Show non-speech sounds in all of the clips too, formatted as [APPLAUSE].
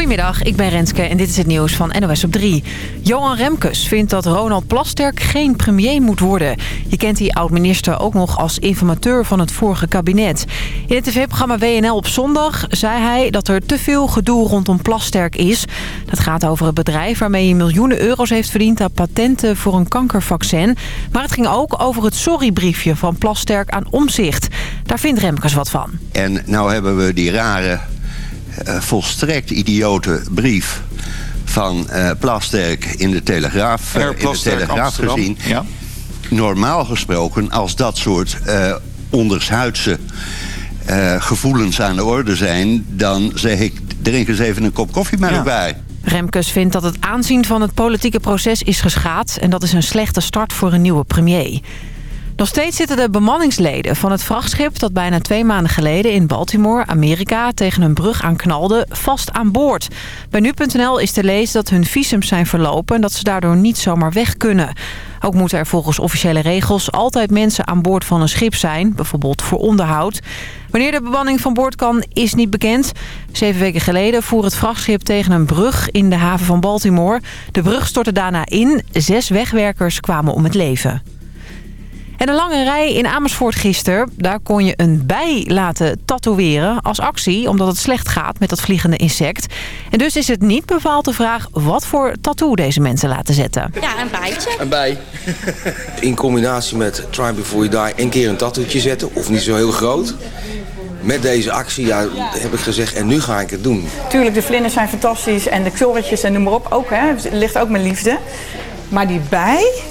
Goedemiddag, ik ben Renske en dit is het nieuws van NOS op 3. Johan Remkes vindt dat Ronald Plasterk geen premier moet worden. Je kent die oud-minister ook nog als informateur van het vorige kabinet. In het tv-programma WNL op zondag zei hij dat er te veel gedoe rondom Plasterk is. Dat gaat over het bedrijf waarmee hij miljoenen euro's heeft verdiend... aan patenten voor een kankervaccin. Maar het ging ook over het sorrybriefje van Plasterk aan Omzicht. Daar vindt Remkes wat van. En nou hebben we die rare volstrekt idiote brief van uh, Plasterk in de Telegraaf, uh, in de telegraaf gezien. Ja. Normaal gesproken, als dat soort ondershuidse gevoelens aan de orde zijn... dan zeg ik, drink eens even een kop koffie met ja. bij. Remkes vindt dat het aanzien van het politieke proces is geschaad... en dat is een slechte start voor een nieuwe premier. Nog steeds zitten de bemanningsleden van het vrachtschip... dat bijna twee maanden geleden in Baltimore, Amerika... tegen een brug aanknalde, vast aan boord. Bij nu.nl is te lezen dat hun visums zijn verlopen... en dat ze daardoor niet zomaar weg kunnen. Ook moeten er volgens officiële regels altijd mensen aan boord van een schip zijn... bijvoorbeeld voor onderhoud. Wanneer de bemanning van boord kan, is niet bekend. Zeven weken geleden voer het vrachtschip tegen een brug in de haven van Baltimore. De brug stortte daarna in. Zes wegwerkers kwamen om het leven. En een lange rij in Amersfoort gisteren. Daar kon je een bij laten tatoeëren als actie... omdat het slecht gaat met dat vliegende insect. En dus is het niet bepaald de vraag wat voor tattoo deze mensen laten zetten. Ja, een bijtje. Een bij. [LAUGHS] In combinatie met Try Before You Die een keer een tattoetje zetten. Of niet zo heel groot. Met deze actie ja, heb ik gezegd, en nu ga ik het doen. Tuurlijk, de vlinders zijn fantastisch en de knorretjes en noem maar op ook. Hè. ligt ook mijn liefde. Maar die bij,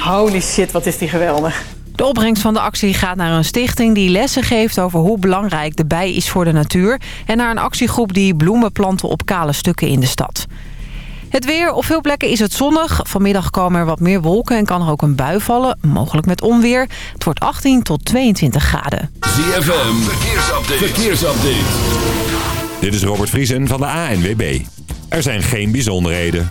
holy shit, wat is die geweldig. De opbrengst van de actie gaat naar een stichting die lessen geeft over hoe belangrijk de bij is voor de natuur. En naar een actiegroep die bloemen planten op kale stukken in de stad. Het weer. Op veel plekken is het zonnig. Vanmiddag komen er wat meer wolken en kan er ook een bui vallen. Mogelijk met onweer. Het wordt 18 tot 22 graden. ZFM. Verkeersupdate. Verkeersupdate. Dit is Robert Vriesen van de ANWB. Er zijn geen bijzonderheden.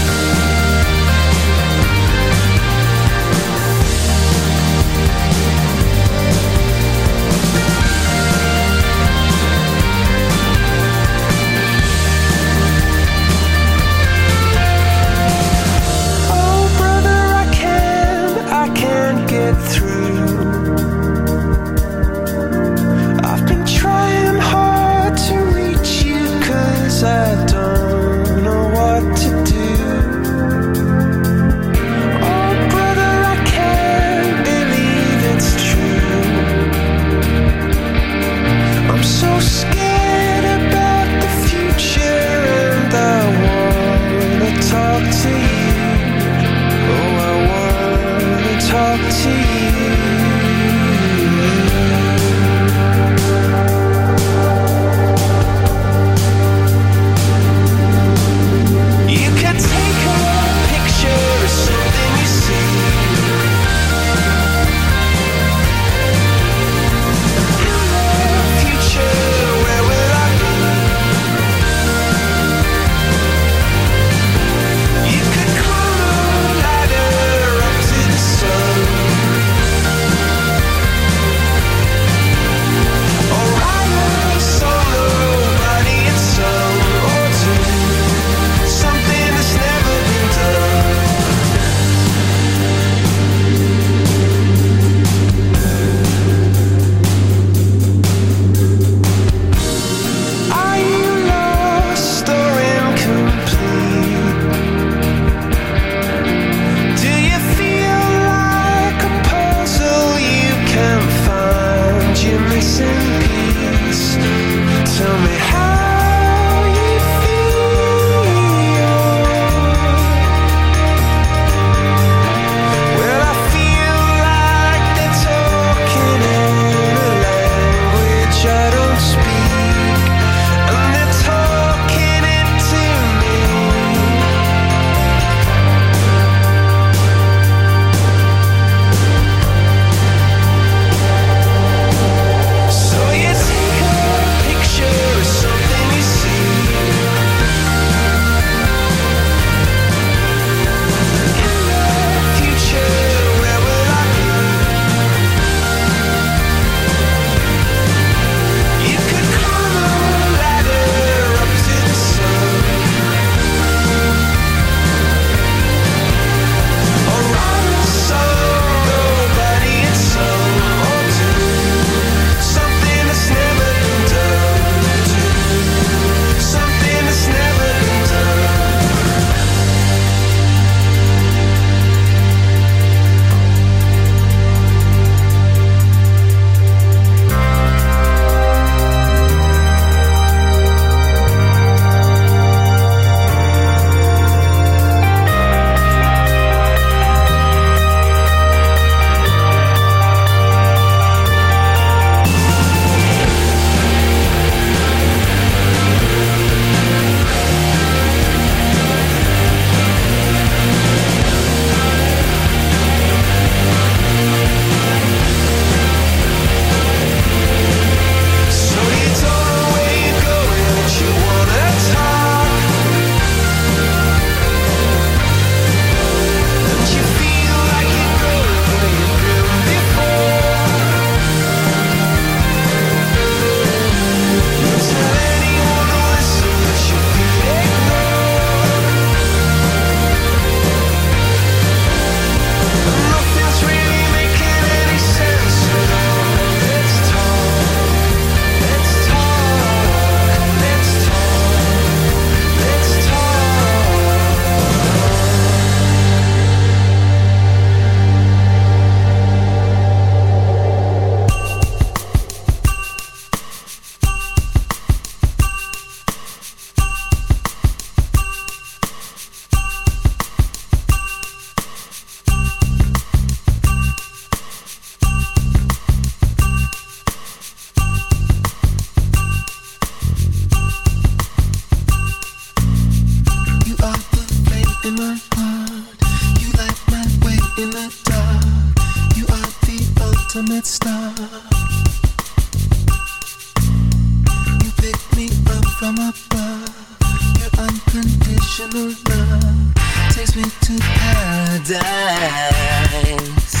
You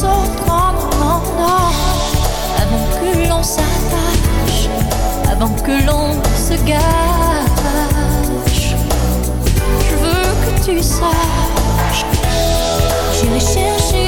autres en en avant que l'on s'attache, avant que l'on se gâche. Je veux que tu saches, j'irai chercher.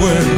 word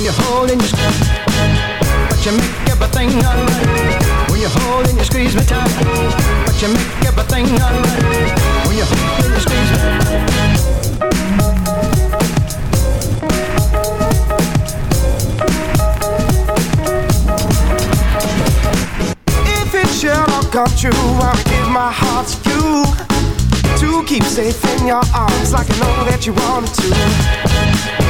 when you hold and you squeeze. But you make everything alright when you hold and you squeeze me tight. But you make everything alright when you hold and you squeeze me. If it should all come true, I'll give my heart to you. To keep safe in your arms like I know that you want it to.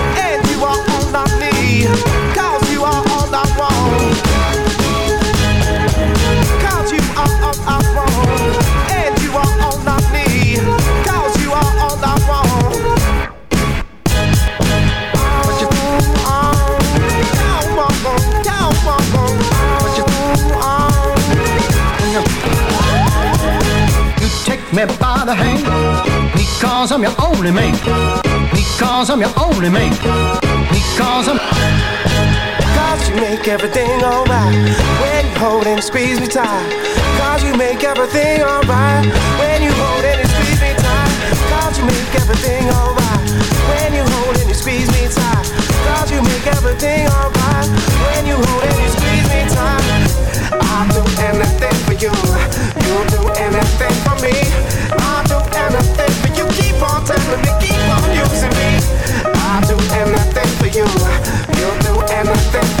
me by the hand because I'm your only man. Because I'm your only man. Because I'm. You make everything alright. When you hold and squeeze me tight. Cause you make everything alright. When you hold and squeeze me tight. Cause you make everything alright. When you hold and squeeze me tight. Cause you make everything alright. When you hold and squeeze me tight. I'll do anything for you. You do anything for me. I'll do anything for you. Keep on telling me, keep on using me. I'll do anything for you. You'll do anything